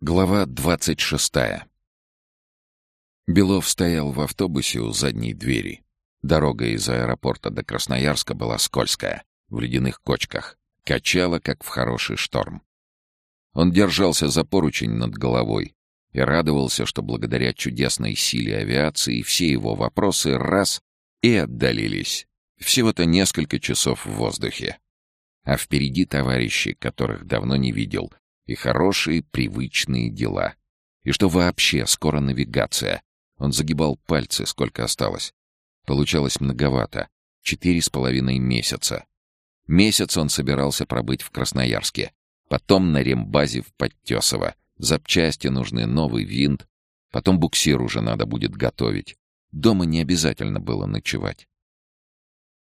Глава двадцать шестая Белов стоял в автобусе у задней двери. Дорога из аэропорта до Красноярска была скользкая, в ледяных кочках, качала, как в хороший шторм. Он держался за поручень над головой и радовался, что благодаря чудесной силе авиации все его вопросы раз и отдалились. Всего-то несколько часов в воздухе. А впереди товарищи, которых давно не видел, и хорошие привычные дела. И что вообще скоро навигация. Он загибал пальцы, сколько осталось. Получалось многовато. Четыре с половиной месяца. Месяц он собирался пробыть в Красноярске. Потом на рембазе в Подтесово. Запчасти нужны, новый винт. Потом буксир уже надо будет готовить. Дома не обязательно было ночевать.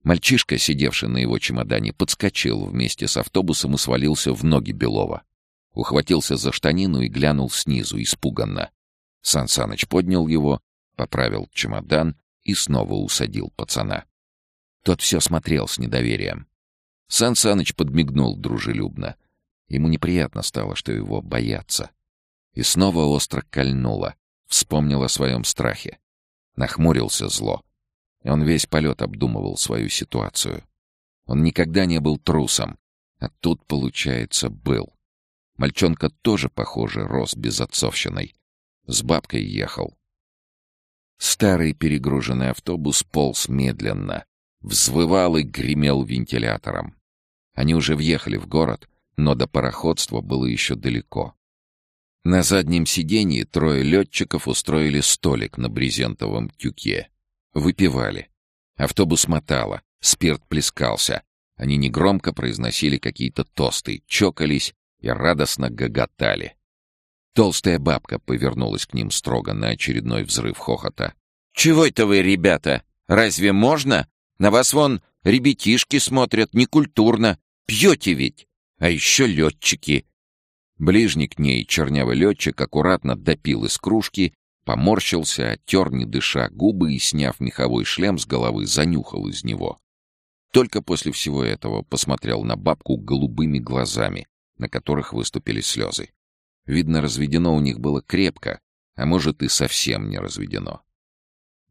Мальчишка, сидевший на его чемодане, подскочил вместе с автобусом и свалился в ноги Белова. Ухватился за штанину и глянул снизу, испуганно. Сан Саныч поднял его, поправил чемодан и снова усадил пацана. Тот все смотрел с недоверием. Сан Саныч подмигнул дружелюбно. Ему неприятно стало, что его боятся. И снова остро кольнуло. Вспомнил о своем страхе. Нахмурился зло. Он весь полет обдумывал свою ситуацию. Он никогда не был трусом, а тут, получается, был. Мальчонка тоже, похоже, рос безотцовщиной. С бабкой ехал. Старый перегруженный автобус полз медленно. Взвывал и гремел вентилятором. Они уже въехали в город, но до пароходства было еще далеко. На заднем сиденье трое летчиков устроили столик на брезентовом тюке. Выпивали. Автобус мотало, спирт плескался. Они негромко произносили какие-то тосты, чокались и радостно гоготали. Толстая бабка повернулась к ним строго на очередной взрыв хохота. «Чего это вы, ребята? Разве можно? На вас вон ребятишки смотрят некультурно. Пьете ведь? А еще летчики!» Ближний к ней чернявый летчик аккуратно допил из кружки, поморщился, оттер, не дыша, губы и, сняв меховой шлем с головы, занюхал из него. Только после всего этого посмотрел на бабку голубыми глазами, на которых выступили слезы. Видно, разведено у них было крепко, а может и совсем не разведено.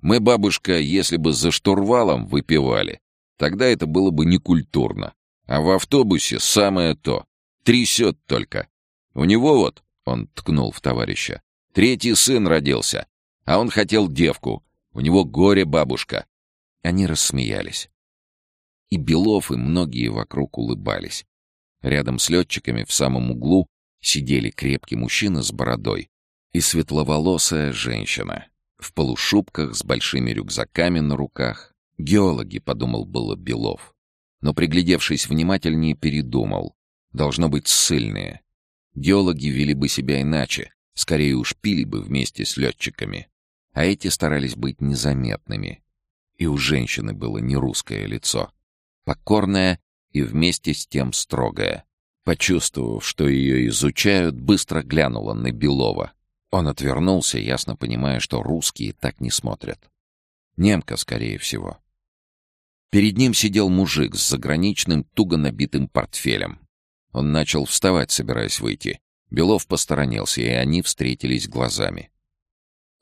Мы, бабушка, если бы за штурвалом выпивали, тогда это было бы некультурно. А в автобусе самое то. Трясет только. У него вот, он ткнул в товарища, третий сын родился, а он хотел девку. У него горе бабушка. Они рассмеялись. И Белов, и многие вокруг улыбались. Рядом с летчиками в самом углу сидели крепкий мужчина с бородой и светловолосая женщина в полушубках с большими рюкзаками на руках. Геологи, подумал было Белов. Но, приглядевшись внимательнее, передумал. Должно быть ссыльные. Геологи вели бы себя иначе, скорее уж пили бы вместе с летчиками. А эти старались быть незаметными. И у женщины было не русское лицо. Покорное и вместе с тем строгая. Почувствовав, что ее изучают, быстро глянула на Белова. Он отвернулся, ясно понимая, что русские так не смотрят. Немка, скорее всего. Перед ним сидел мужик с заграничным, туго набитым портфелем. Он начал вставать, собираясь выйти. Белов посторонился, и они встретились глазами.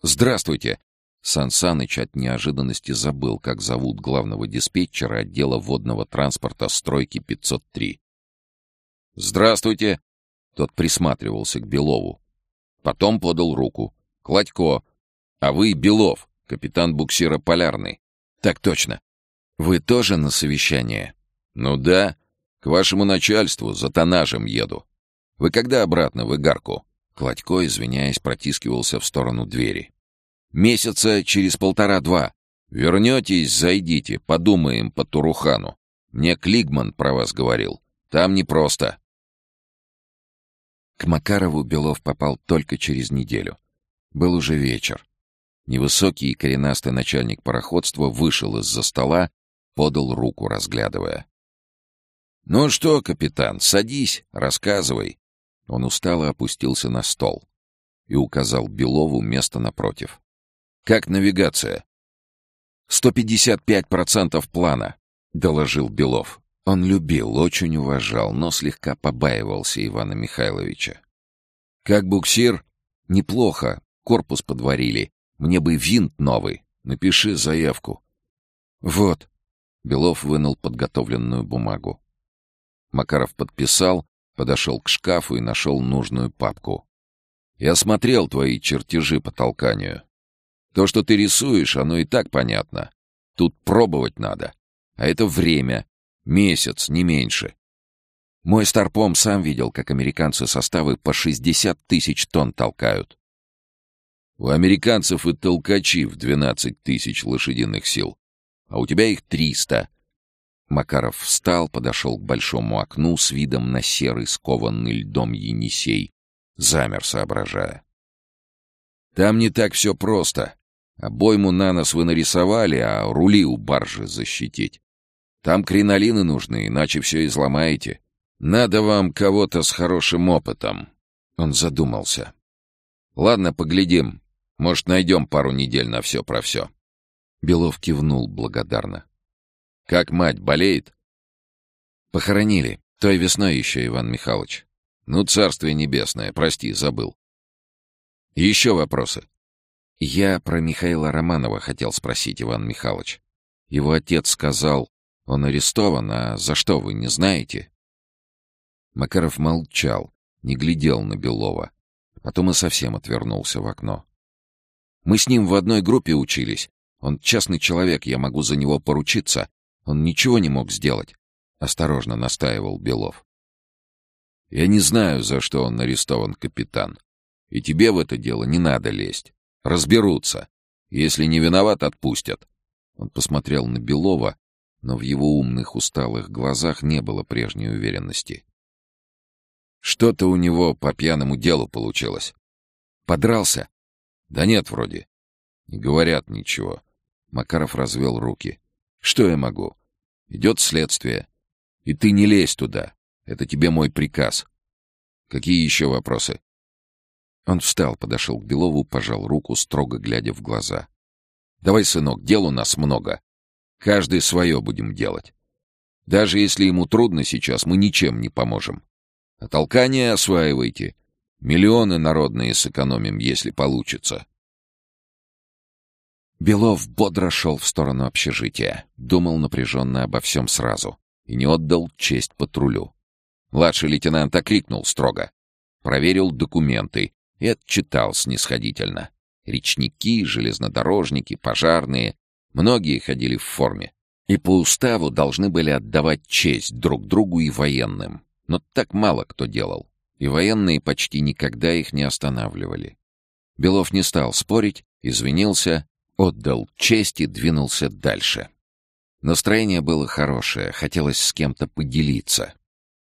«Здравствуйте!» Сан Саныч от неожиданности забыл, как зовут главного диспетчера отдела водного транспорта стройки 503. «Здравствуйте!» Тот присматривался к Белову. Потом подал руку. «Кладько! А вы Белов, капитан буксира «Полярный». «Так точно. Вы тоже на совещание?» «Ну да. К вашему начальству за тонажем еду. Вы когда обратно в Игарку?» Кладько, извиняясь, протискивался в сторону двери. Месяца через полтора-два. Вернетесь, зайдите, подумаем по Турухану. Мне Клигман про вас говорил. Там непросто. К Макарову Белов попал только через неделю. Был уже вечер. Невысокий и коренастый начальник пароходства вышел из-за стола, подал руку, разглядывая. «Ну что, капитан, садись, рассказывай». Он устало опустился на стол и указал Белову место напротив. Как навигация? «Сто пятьдесят пять процентов плана», — доложил Белов. Он любил, очень уважал, но слегка побаивался Ивана Михайловича. «Как буксир?» «Неплохо. Корпус подварили. Мне бы винт новый. Напиши заявку». «Вот». Белов вынул подготовленную бумагу. Макаров подписал, подошел к шкафу и нашел нужную папку. «Я смотрел твои чертежи по толканию. То, что ты рисуешь, оно и так понятно. Тут пробовать надо. А это время. Месяц, не меньше. Мой старпом сам видел, как американцы составы по 60 тысяч тонн толкают. У американцев и толкачи в 12 тысяч лошадиных сил, а у тебя их 300. Макаров встал, подошел к большому окну с видом на серый скованный льдом Енисей, замер, соображая. Там не так все просто. Обойму на нас вы нарисовали, а рули у баржи защитить. Там кринолины нужны, иначе все изломаете. Надо вам кого-то с хорошим опытом. Он задумался. Ладно, поглядим. Может, найдем пару недель на все про все. Белов кивнул благодарно. Как мать, болеет? Похоронили. Той весной еще, Иван Михайлович. Ну, царствие небесное, прости, забыл. Еще вопросы? Я про Михаила Романова хотел спросить, Иван Михайлович. Его отец сказал, он арестован, а за что вы не знаете? Макаров молчал, не глядел на Белова. Потом и совсем отвернулся в окно. «Мы с ним в одной группе учились. Он частный человек, я могу за него поручиться. Он ничего не мог сделать», — осторожно настаивал Белов. «Я не знаю, за что он арестован, капитан. И тебе в это дело не надо лезть. Разберутся. Если не виноват, отпустят». Он посмотрел на Белова, но в его умных усталых глазах не было прежней уверенности. Что-то у него по пьяному делу получилось. Подрался? Да нет, вроде. Не говорят ничего. Макаров развел руки. Что я могу? Идет следствие. И ты не лезь туда. Это тебе мой приказ. Какие еще вопросы? Он встал, подошел к Белову, пожал руку, строго глядя в глаза. «Давай, сынок, дел у нас много. Каждый свое будем делать. Даже если ему трудно сейчас, мы ничем не поможем. А толкание осваивайте. Миллионы народные сэкономим, если получится. Белов бодро шел в сторону общежития, думал напряженно обо всем сразу и не отдал честь патрулю. Младший лейтенант окрикнул строго. Проверил документы и отчитал снисходительно. Речники, железнодорожники, пожарные — многие ходили в форме. И по уставу должны были отдавать честь друг другу и военным. Но так мало кто делал, и военные почти никогда их не останавливали. Белов не стал спорить, извинился, отдал честь и двинулся дальше. Настроение было хорошее, хотелось с кем-то поделиться.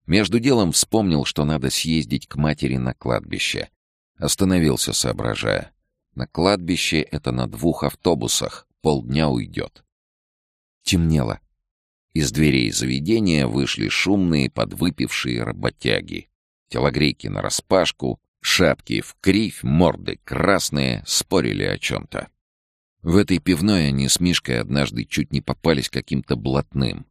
Между делом вспомнил, что надо съездить к матери на кладбище. Остановился, соображая. На кладбище это на двух автобусах, полдня уйдет. Темнело. Из дверей заведения вышли шумные подвыпившие работяги. Телогрейки нараспашку, шапки в кривь, морды красные, спорили о чем-то. В этой пивной они с Мишкой однажды чуть не попались каким-то блатным.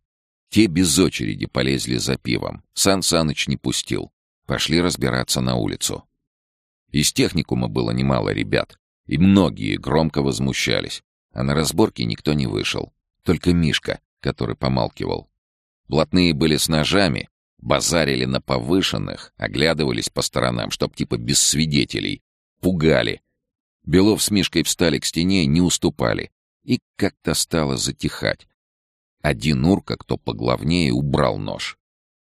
Те без очереди полезли за пивом. Сан Саныч не пустил. Пошли разбираться на улицу. Из техникума было немало ребят, и многие громко возмущались. А на разборке никто не вышел. Только Мишка, который помалкивал. Блатные были с ножами, базарили на повышенных, оглядывались по сторонам, чтоб типа без свидетелей, пугали. Белов с Мишкой встали к стене, не уступали, и как-то стало затихать. Один урка, кто поглавнее, убрал нож.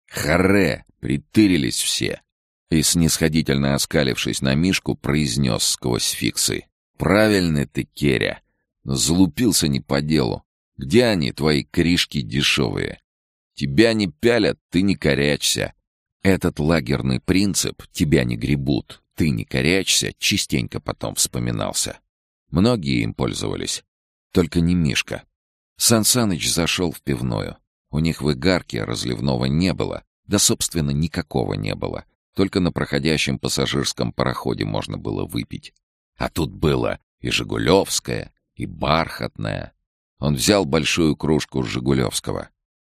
«Харе!» — притырились все. И, снисходительно оскалившись на Мишку, произнес сквозь фиксы. «Правильно ты, Керя. Залупился не по делу. Где они, твои кришки дешевые? Тебя не пялят, ты не корячься. Этот лагерный принцип «тебя не гребут, ты не корячься» частенько потом вспоминался. Многие им пользовались, только не Мишка. Сан Саныч зашел в пивную. У них в игарке разливного не было, да, собственно, никакого не было. Только на проходящем пассажирском пароходе можно было выпить. А тут было и Жигулевское, и бархатное, он взял большую кружку Жигулевского.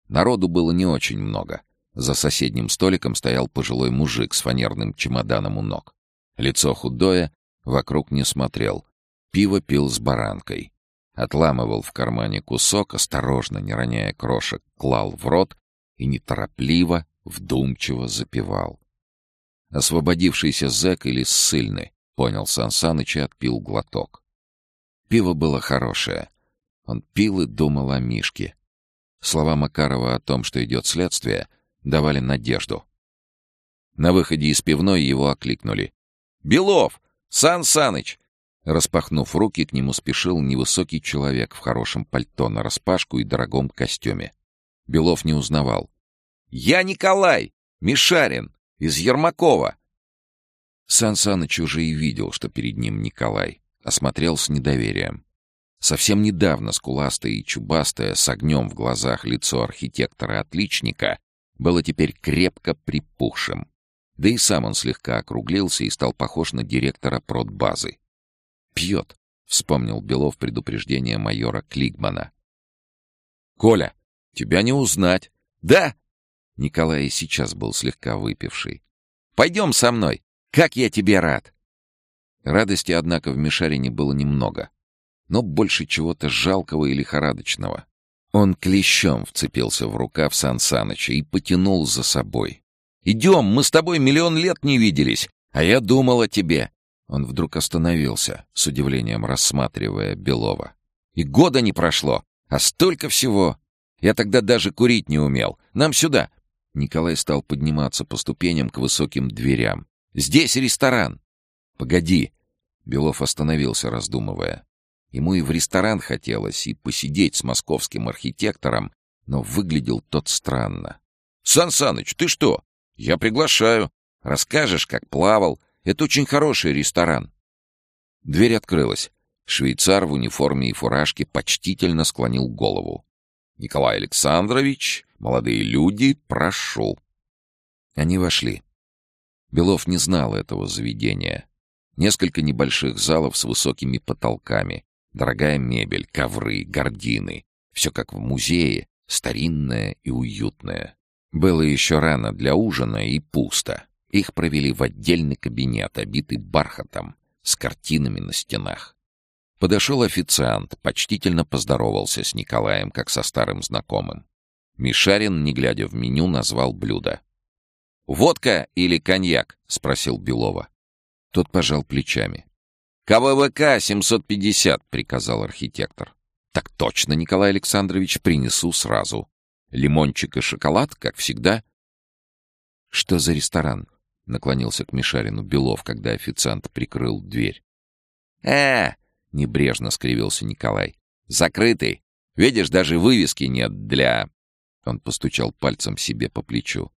Народу было не очень много. За соседним столиком стоял пожилой мужик с фанерным чемоданом у ног. Лицо худое, вокруг не смотрел. Пиво пил с баранкой. Отламывал в кармане кусок, осторожно, не роняя крошек, клал в рот и неторопливо, вдумчиво запивал. Освободившийся зэк или ссыльный, понял Сансаныч и отпил глоток. Пиво было хорошее. Он пил и думал о Мишке. Слова Макарова о том, что идет следствие, давали надежду. На выходе из пивной его окликнули. «Белов! Сан Саныч!» Распахнув руки, к нему спешил невысокий человек в хорошем пальто нараспашку и дорогом костюме. Белов не узнавал. «Я Николай! Мишарин! Из Ермакова!» Сан Саныч уже и видел, что перед ним Николай. Осмотрел с недоверием. Совсем недавно скуластое и чубастое, с огнем в глазах лицо архитектора-отличника было теперь крепко припухшим. Да и сам он слегка округлился и стал похож на директора продбазы. «Пьет», — вспомнил Белов предупреждение майора Клигмана. «Коля, тебя не узнать». «Да!» Николай сейчас был слегка выпивший. «Пойдем со мной. Как я тебе рад!» Радости, однако, в Мишарине было немного но больше чего-то жалкого и лихорадочного. Он клещом вцепился в рукав Сан Саныча и потянул за собой. «Идем, мы с тобой миллион лет не виделись, а я думал о тебе». Он вдруг остановился, с удивлением рассматривая Белова. «И года не прошло, а столько всего! Я тогда даже курить не умел. Нам сюда!» Николай стал подниматься по ступеням к высоким дверям. «Здесь ресторан!» «Погоди!» Белов остановился, раздумывая. Ему и в ресторан хотелось, и посидеть с московским архитектором, но выглядел тот странно. «Сан Саныч, ты что? Я приглашаю. Расскажешь, как плавал. Это очень хороший ресторан». Дверь открылась. Швейцар в униформе и фуражке почтительно склонил голову. «Николай Александрович, молодые люди, прошу». Они вошли. Белов не знал этого заведения. Несколько небольших залов с высокими потолками, Дорогая мебель, ковры, гардины. Все как в музее, старинное и уютное. Было еще рано для ужина и пусто. Их провели в отдельный кабинет, обитый бархатом, с картинами на стенах. Подошел официант, почтительно поздоровался с Николаем, как со старым знакомым. Мишарин, не глядя в меню, назвал блюдо. «Водка или коньяк?» — спросил Белова. Тот пожал плечами. «КВВК 750», — приказал архитектор. «Так точно, Николай Александрович, принесу сразу. Лимончик и шоколад, как всегда». «Что за ресторан?» — наклонился к Мишарину Белов, когда официант прикрыл дверь. «Э!» — небрежно скривился Николай. «Закрытый. Видишь, даже вывески нет для...» Он постучал пальцем себе по плечу.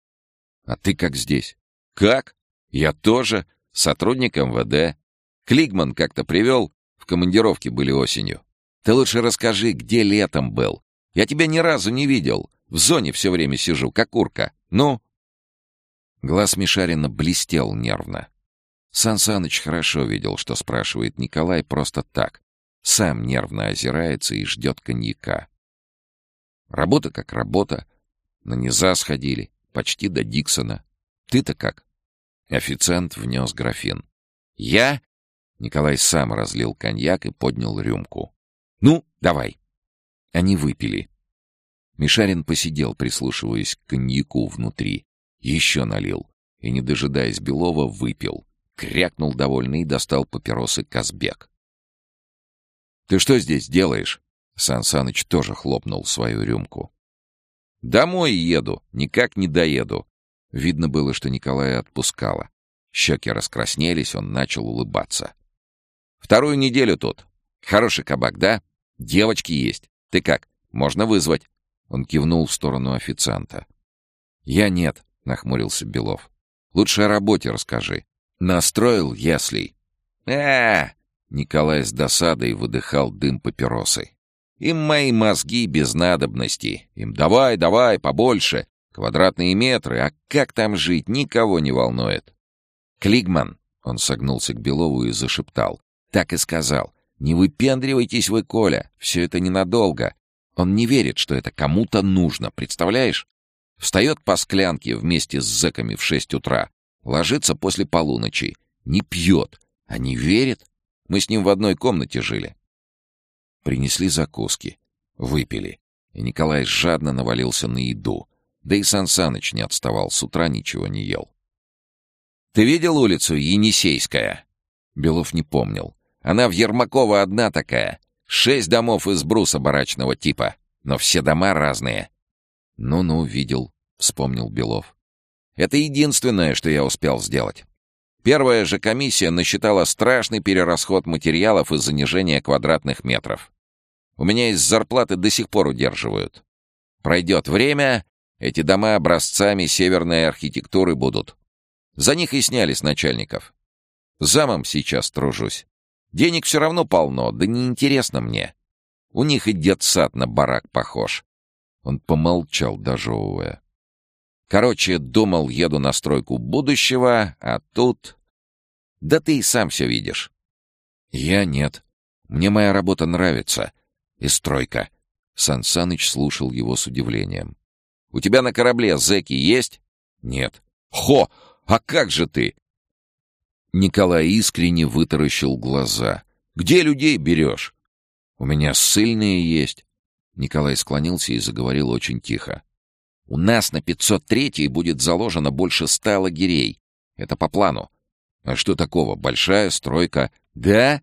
«А ты как здесь?» «Как? Я тоже. Сотрудник МВД. Клигман как-то привел, в командировке были осенью. Ты лучше расскажи, где летом был. Я тебя ни разу не видел. В зоне все время сижу, как курка. Ну?» Глаз Мишарина блестел нервно. Сан Саныч хорошо видел, что спрашивает Николай просто так. Сам нервно озирается и ждет коньяка. Работа как работа. На низа сходили, почти до Диксона. Ты-то как? Официант внес графин. Я Николай сам разлил коньяк и поднял рюмку. «Ну, давай!» Они выпили. Мишарин посидел, прислушиваясь к коньяку внутри. Еще налил. И, не дожидаясь Белова, выпил. Крякнул довольно и достал папиросы Казбек. «Ты что здесь делаешь?» Сан Саныч тоже хлопнул свою рюмку. «Домой еду, никак не доеду». Видно было, что Николая отпускало. Щеки раскраснелись, он начал улыбаться. Вторую неделю тут. Хороший кабак, да? Девочки есть. Ты как? Можно вызвать?» Он кивнул в сторону официанта. «Я нет», — нахмурился Белов. «Лучше о работе расскажи. Настроил яслей». «Э-э-э!» Николай с досадой выдыхал дым папиросы. «Им мои мозги без надобности. Им давай, давай, побольше. Квадратные метры. А как там жить, никого не волнует». «Клигман!» — он согнулся к Белову и зашептал. Так и сказал. «Не выпендривайтесь вы, Коля, все это ненадолго. Он не верит, что это кому-то нужно, представляешь? Встает по склянке вместе с зэками в шесть утра, ложится после полуночи. Не пьет, а не верит. Мы с ним в одной комнате жили. Принесли закуски. Выпили. И Николай жадно навалился на еду. Да и Сан Саныч не отставал, с утра ничего не ел. «Ты видел улицу Енисейская?» Белов не помнил. «Она в Ермакова одна такая. Шесть домов из бруса барачного типа. Но все дома разные». «Ну-ну, видел», — вспомнил Белов. «Это единственное, что я успел сделать. Первая же комиссия насчитала страшный перерасход материалов и занижение квадратных метров. У меня из зарплаты до сих пор удерживают. Пройдет время, эти дома образцами северной архитектуры будут. За них и сняли с начальников. Замом сейчас тружусь. Денег все равно полно, да неинтересно мне. У них и детсад на барак похож. Он помолчал, дожевывая. Короче, думал, еду на стройку будущего, а тут... Да ты и сам все видишь. Я нет. Мне моя работа нравится и стройка». Сан Саныч слушал его с удивлением. «У тебя на корабле зэки есть?» «Нет». «Хо! А как же ты?» Николай искренне вытаращил глаза. «Где людей берешь?» «У меня ссыльные есть». Николай склонился и заговорил очень тихо. «У нас на 503-й будет заложено больше ста лагерей. Это по плану. А что такого? Большая стройка. Да?»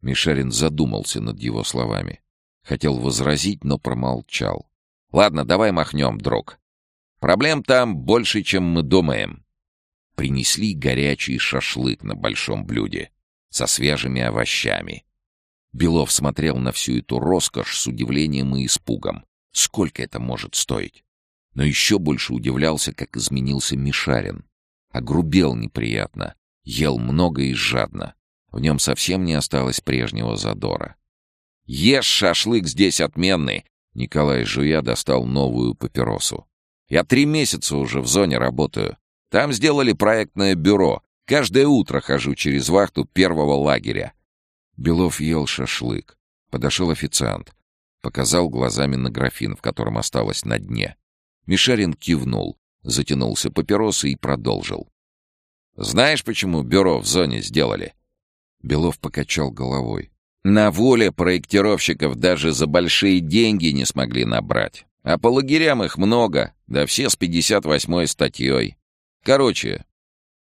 Мишарин задумался над его словами. Хотел возразить, но промолчал. «Ладно, давай махнем, друг. Проблем там больше, чем мы думаем». Принесли горячий шашлык на большом блюде со свежими овощами. Белов смотрел на всю эту роскошь с удивлением и испугом. Сколько это может стоить? Но еще больше удивлялся, как изменился Мишарин. Огрубел неприятно, ел много и жадно. В нем совсем не осталось прежнего задора. Ешь шашлык здесь отменный!» Николай Жуя достал новую папиросу. «Я три месяца уже в зоне работаю. Там сделали проектное бюро. Каждое утро хожу через вахту первого лагеря». Белов ел шашлык. Подошел официант. Показал глазами на графин, в котором осталось на дне. Мишарин кивнул, затянулся папиросой и продолжил. «Знаешь, почему бюро в зоне сделали?» Белов покачал головой. На воле проектировщиков даже за большие деньги не смогли набрать. А по лагерям их много, да все с 58-й статьей. Короче,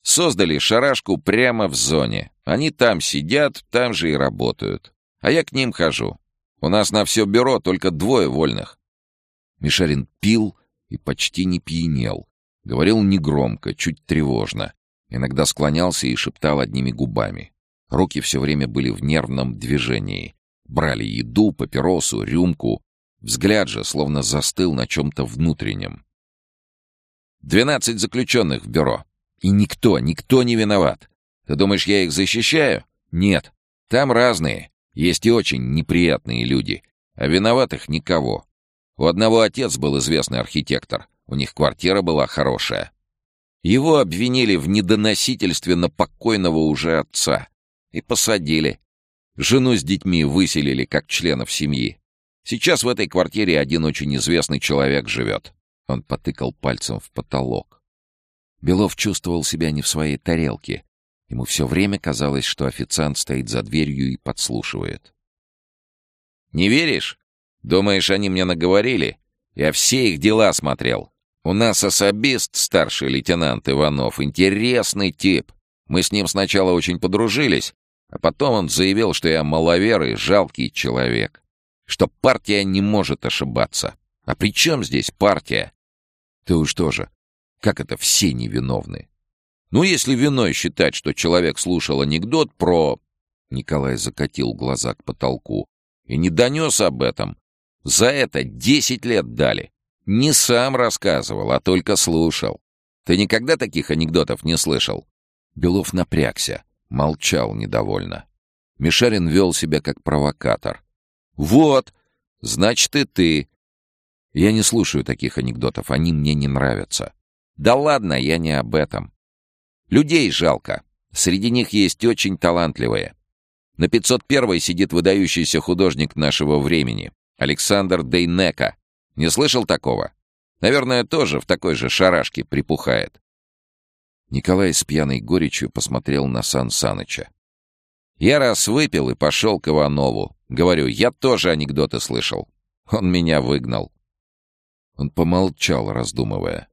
создали шарашку прямо в зоне. Они там сидят, там же и работают. А я к ним хожу. У нас на все бюро только двое вольных. Мишарин пил и почти не пьянел. Говорил негромко, чуть тревожно. Иногда склонялся и шептал одними губами. Руки все время были в нервном движении. Брали еду, папиросу, рюмку. Взгляд же словно застыл на чем-то внутреннем. «Двенадцать заключенных в бюро. И никто, никто не виноват. Ты думаешь, я их защищаю? Нет. Там разные. Есть и очень неприятные люди. А виноватых никого. У одного отец был известный архитектор. У них квартира была хорошая. Его обвинили в недоносительстве на покойного уже отца. И посадили. Жену с детьми выселили как членов семьи. Сейчас в этой квартире один очень известный человек живет. Он потыкал пальцем в потолок. Белов чувствовал себя не в своей тарелке. Ему все время казалось, что официант стоит за дверью и подслушивает. «Не веришь? Думаешь, они мне наговорили? Я все их дела смотрел. У нас особист, старший лейтенант Иванов, интересный тип. Мы с ним сначала очень подружились, а потом он заявил, что я маловерый, жалкий человек. Что партия не может ошибаться. А при чем здесь партия? Ты уж тоже. Как это все невиновны? Ну, если виной считать, что человек слушал анекдот про... Николай закатил глаза к потолку и не донес об этом. За это десять лет дали. Не сам рассказывал, а только слушал. Ты никогда таких анекдотов не слышал? Белов напрягся. Молчал недовольно. Мишарин вел себя как провокатор. «Вот! Значит, и ты!» Я не слушаю таких анекдотов, они мне не нравятся. Да ладно, я не об этом. Людей жалко. Среди них есть очень талантливые. На 501 сидит выдающийся художник нашего времени, Александр Дейнека. Не слышал такого? Наверное, тоже в такой же шарашке припухает. Николай с пьяной горечью посмотрел на Сан Саныча. «Я раз выпил и пошел к Иванову. Говорю, я тоже анекдоты слышал. Он меня выгнал». Он помолчал, раздумывая.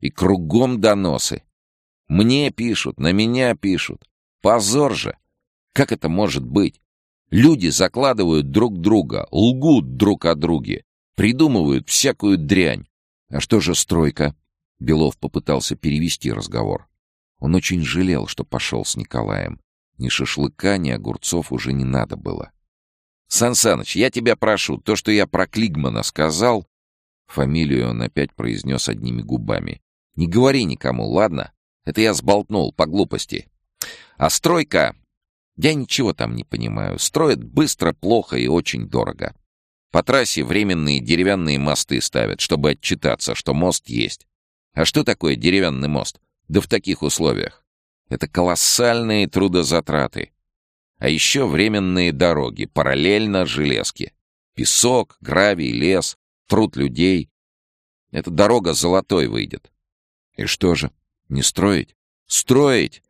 «И кругом доносы. Мне пишут, на меня пишут. Позор же! Как это может быть? Люди закладывают друг друга, лгут друг о друге, придумывают всякую дрянь. А что же стройка? Белов попытался перевести разговор. Он очень жалел, что пошел с Николаем. Ни шашлыка, ни огурцов уже не надо было. «Сан Саныч, я тебя прошу, то, что я про Клигмана сказал...» Фамилию он опять произнес одними губами. «Не говори никому, ладно? Это я сболтнул по глупости. А стройка... Я ничего там не понимаю. Строят быстро, плохо и очень дорого. По трассе временные деревянные мосты ставят, чтобы отчитаться, что мост есть. А что такое деревянный мост? Да в таких условиях. Это колоссальные трудозатраты. А еще временные дороги, параллельно железке. Песок, гравий, лес, труд людей. Эта дорога золотой выйдет. И что же, не строить? Строить!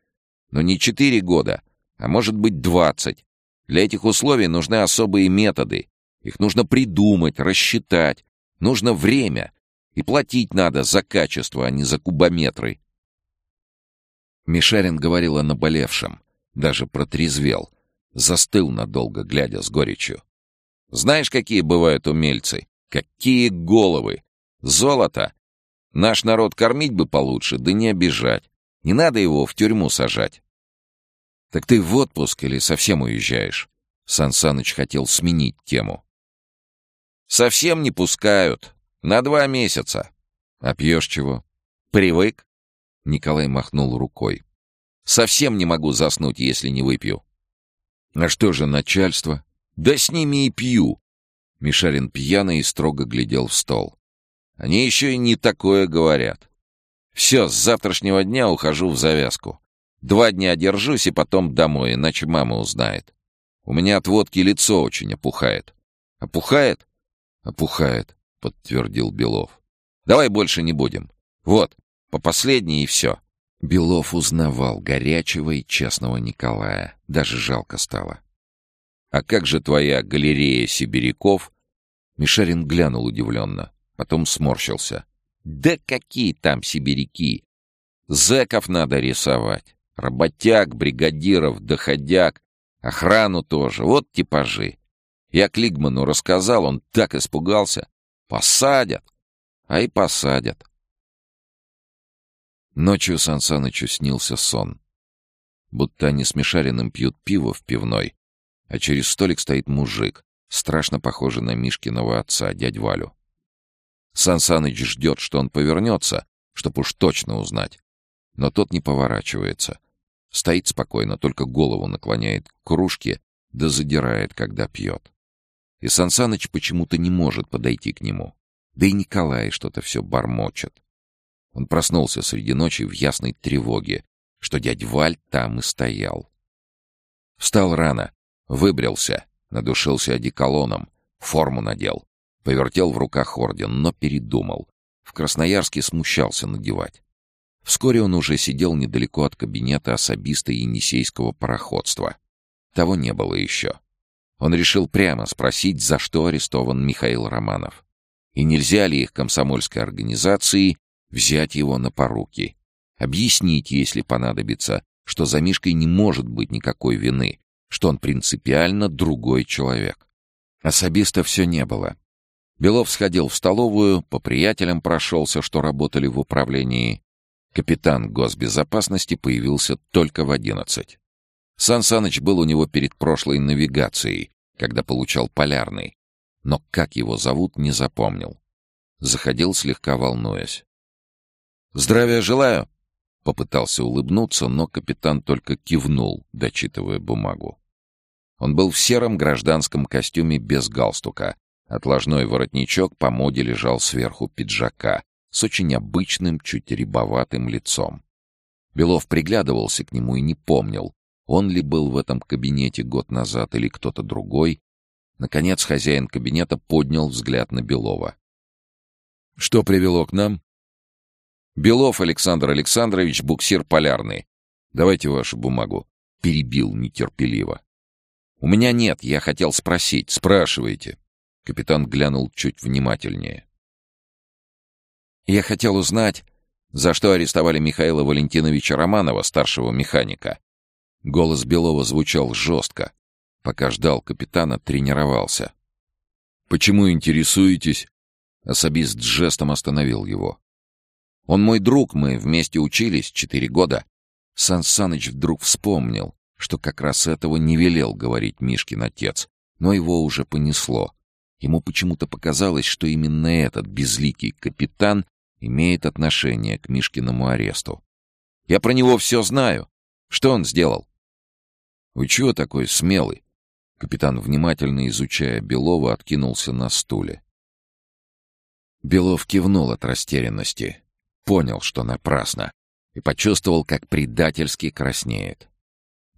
Но не четыре года, а может быть двадцать. Для этих условий нужны особые методы. Их нужно придумать, рассчитать. Нужно время. И платить надо за качество, а не за кубометры. Мишарин говорил о наболевшем. Даже протрезвел. Застыл надолго, глядя с горечью. Знаешь, какие бывают умельцы? Какие головы! Золото! Наш народ кормить бы получше, да не обижать. Не надо его в тюрьму сажать. Так ты в отпуск или совсем уезжаешь? Сан Саныч хотел сменить тему. Совсем не пускают. На два месяца. А пьешь чего? Привык? Николай махнул рукой. Совсем не могу заснуть, если не выпью. А что же начальство? Да с ними и пью. Мишарин пьяный и строго глядел в стол. Они еще и не такое говорят. Все, с завтрашнего дня ухожу в завязку. Два дня держусь и потом домой, иначе мама узнает. У меня от водки лицо очень опухает. Опухает? Опухает, подтвердил Белов. Давай больше не будем. Вот, по последней и все. Белов узнавал горячего и честного Николая. Даже жалко стало. «А как же твоя галерея сибиряков?» Мишарин глянул удивленно, потом сморщился. Да какие там сибиряки! Зэков надо рисовать. Работяг, бригадиров, доходяг. Охрану тоже. Вот типажи. Я Клигману рассказал, он так испугался. Посадят. А и посадят. Ночью Сансанычу снился сон. Будто они с Мишариным пьют пиво в пивной, а через столик стоит мужик, страшно похожий на Мишкиного отца, дядь Валю. Сан Саныч ждет, что он повернется, чтоб уж точно узнать. Но тот не поворачивается. Стоит спокойно, только голову наклоняет к кружке, да задирает, когда пьет. И Сан Саныч почему-то не может подойти к нему. Да и Николай что-то все бормочет. Он проснулся среди ночи в ясной тревоге, что дядь Валь там и стоял. Встал рано, выбрился, надушился одеколоном, форму надел, Повертел в руках орден, но передумал. В Красноярске смущался надевать. Вскоре он уже сидел недалеко от кабинета особиста Енисейского пароходства. Того не было еще. Он решил прямо спросить, за что арестован Михаил Романов. И нельзя ли их комсомольской организации взять его на поруки. Объяснить, если понадобится, что за Мишкой не может быть никакой вины, что он принципиально другой человек. Особиста все не было. Белов сходил в столовую, по приятелям прошелся, что работали в управлении. Капитан госбезопасности появился только в одиннадцать. Сан Саныч был у него перед прошлой навигацией, когда получал полярный. Но как его зовут, не запомнил. Заходил, слегка волнуясь. «Здравия желаю!» Попытался улыбнуться, но капитан только кивнул, дочитывая бумагу. Он был в сером гражданском костюме без галстука, Отложной воротничок по моде лежал сверху пиджака с очень обычным, чуть рябоватым лицом. Белов приглядывался к нему и не помнил, он ли был в этом кабинете год назад или кто-то другой. Наконец хозяин кабинета поднял взгляд на Белова. «Что привело к нам?» Белов Александр Александрович, буксир полярный. Давайте вашу бумагу. Перебил нетерпеливо. У меня нет, я хотел спросить. Спрашивайте. Капитан глянул чуть внимательнее. Я хотел узнать, за что арестовали Михаила Валентиновича Романова, старшего механика. Голос Белова звучал жестко. Пока ждал капитана, тренировался. «Почему интересуетесь?» Особист жестом остановил его. «Он мой друг, мы вместе учились четыре года». Сан вдруг вспомнил, что как раз этого не велел говорить Мишкин отец, но его уже понесло. Ему почему-то показалось, что именно этот безликий капитан имеет отношение к Мишкиному аресту. «Я про него все знаю. Что он сделал?» «Вы чего такой смелый?» Капитан, внимательно изучая Белова, откинулся на стуле. Белов кивнул от растерянности, понял, что напрасно, и почувствовал, как предательски краснеет.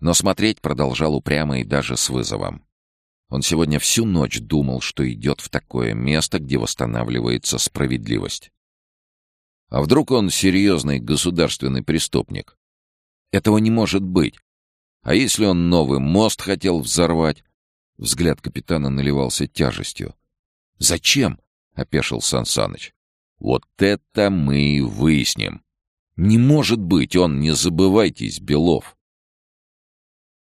Но смотреть продолжал упрямо и даже с вызовом. Он сегодня всю ночь думал, что идет в такое место, где восстанавливается справедливость. А вдруг он серьезный государственный преступник? Этого не может быть. А если он новый мост хотел взорвать? Взгляд капитана наливался тяжестью. «Зачем?» — опешил Сансаныч. «Вот это мы и выясним. Не может быть, он, не забывайтесь, Белов.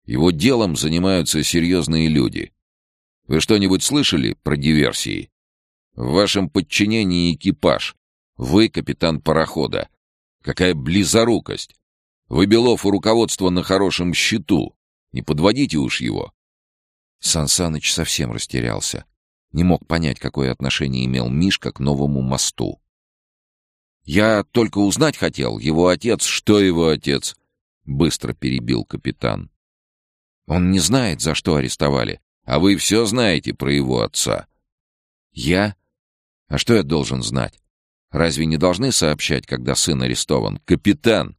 Его делом занимаются серьезные люди. Вы что-нибудь слышали про диверсии? В вашем подчинении экипаж. Вы капитан парохода. Какая близорукость! Вы, Белов, у руководства на хорошем счету. Не подводите уж его. Сансаныч совсем растерялся. Не мог понять, какое отношение имел Мишка к новому мосту. «Я только узнать хотел, его отец...» «Что его отец?» — быстро перебил капитан. «Он не знает, за что арестовали, а вы все знаете про его отца». «Я? А что я должен знать? Разве не должны сообщать, когда сын арестован? Капитан!»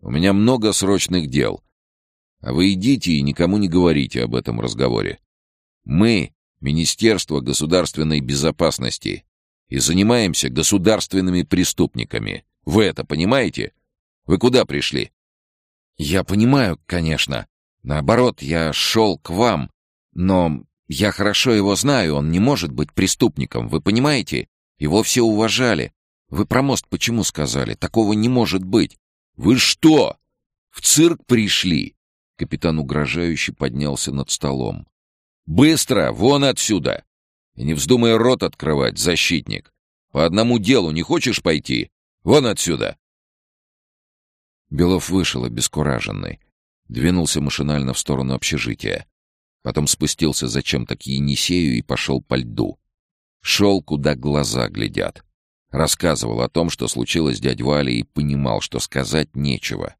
«У меня много срочных дел. А вы идите и никому не говорите об этом разговоре. Мы — Министерство государственной безопасности и занимаемся государственными преступниками. Вы это понимаете? Вы куда пришли?» «Я понимаю, конечно. Наоборот, я шел к вам. Но я хорошо его знаю, он не может быть преступником, вы понимаете? Его все уважали. Вы про мост почему сказали? Такого не может быть. Вы что? В цирк пришли? Капитан угрожающе поднялся над столом. «Быстро! Вон отсюда! И не вздумай рот открывать, защитник! По одному делу не хочешь пойти? Вон отсюда!» Белов вышел обескураженный. Двинулся машинально в сторону общежития. Потом спустился зачем-то к Енисею и пошел по льду. Шел, куда глаза глядят. Рассказывал о том, что случилось с дядь Валей, и понимал, что сказать нечего.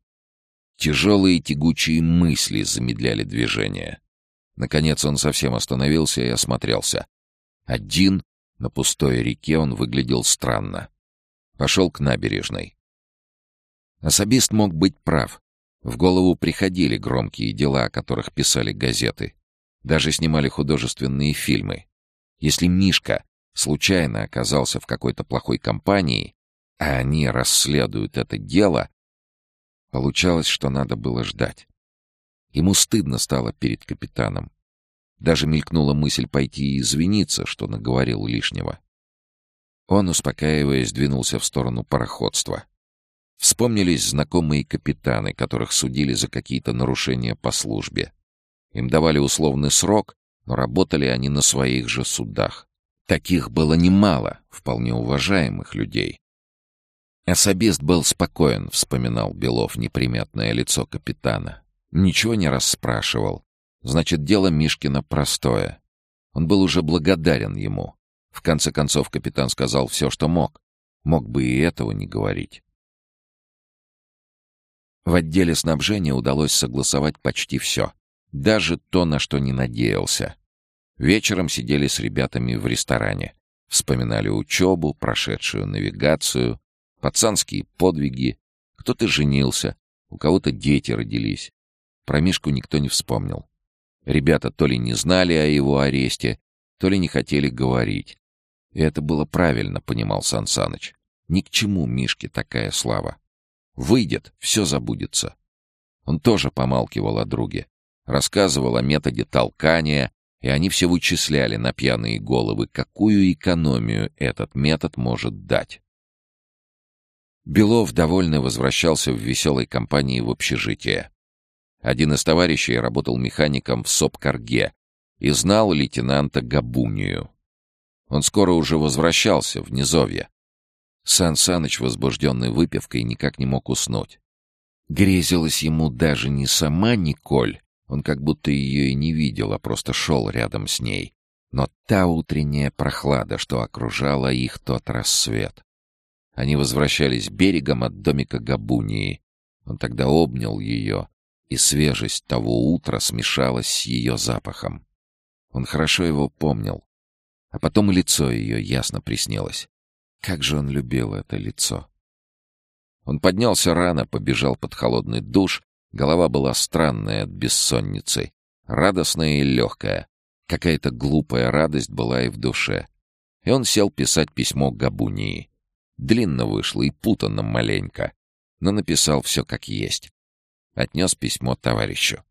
Тяжелые тягучие мысли замедляли движение. Наконец он совсем остановился и осмотрелся. Один, на пустой реке, он выглядел странно. Пошел к набережной. Особист мог быть прав. В голову приходили громкие дела, о которых писали газеты. Даже снимали художественные фильмы. Если Мишка случайно оказался в какой-то плохой компании, а они расследуют это дело, Получалось, что надо было ждать. Ему стыдно стало перед капитаном. Даже мелькнула мысль пойти и извиниться, что наговорил лишнего. Он, успокаиваясь, двинулся в сторону пароходства. Вспомнились знакомые капитаны, которых судили за какие-то нарушения по службе. Им давали условный срок, но работали они на своих же судах. Таких было немало, вполне уважаемых людей. Особист был спокоен, вспоминал Белов неприметное лицо капитана. Ничего не расспрашивал. Значит, дело Мишкина простое. Он был уже благодарен ему. В конце концов, капитан сказал все, что мог. Мог бы и этого не говорить. В отделе снабжения удалось согласовать почти все. Даже то, на что не надеялся. Вечером сидели с ребятами в ресторане. Вспоминали учебу, прошедшую навигацию, пацанские подвиги. Кто-то женился, у кого-то дети родились. Про Мишку никто не вспомнил. Ребята то ли не знали о его аресте, то ли не хотели говорить. И это было правильно, понимал Сан Саныч. Ни к чему Мишке такая слава. Выйдет, все забудется. Он тоже помалкивал о друге. Рассказывал о методе толкания, и они все вычисляли на пьяные головы, какую экономию этот метод может дать. Белов довольно возвращался в веселой компании в общежитие. Один из товарищей работал механиком в СОПКарге и знал лейтенанта Габунию. Он скоро уже возвращался в Низовье. Сан Саныч, возбужденный выпивкой, никак не мог уснуть. Грезилась ему даже не сама Николь, он как будто ее и не видел, а просто шел рядом с ней. Но та утренняя прохлада, что окружала их тот рассвет. Они возвращались берегом от домика Габунии. Он тогда обнял ее, и свежесть того утра смешалась с ее запахом. Он хорошо его помнил. А потом лицо ее ясно приснилось. Как же он любил это лицо. Он поднялся рано, побежал под холодный душ Голова была странная от бессонницы, радостная и легкая. Какая-то глупая радость была и в душе. И он сел писать письмо Габунии. Длинно вышло и путанно маленько, но написал все как есть. Отнес письмо товарищу.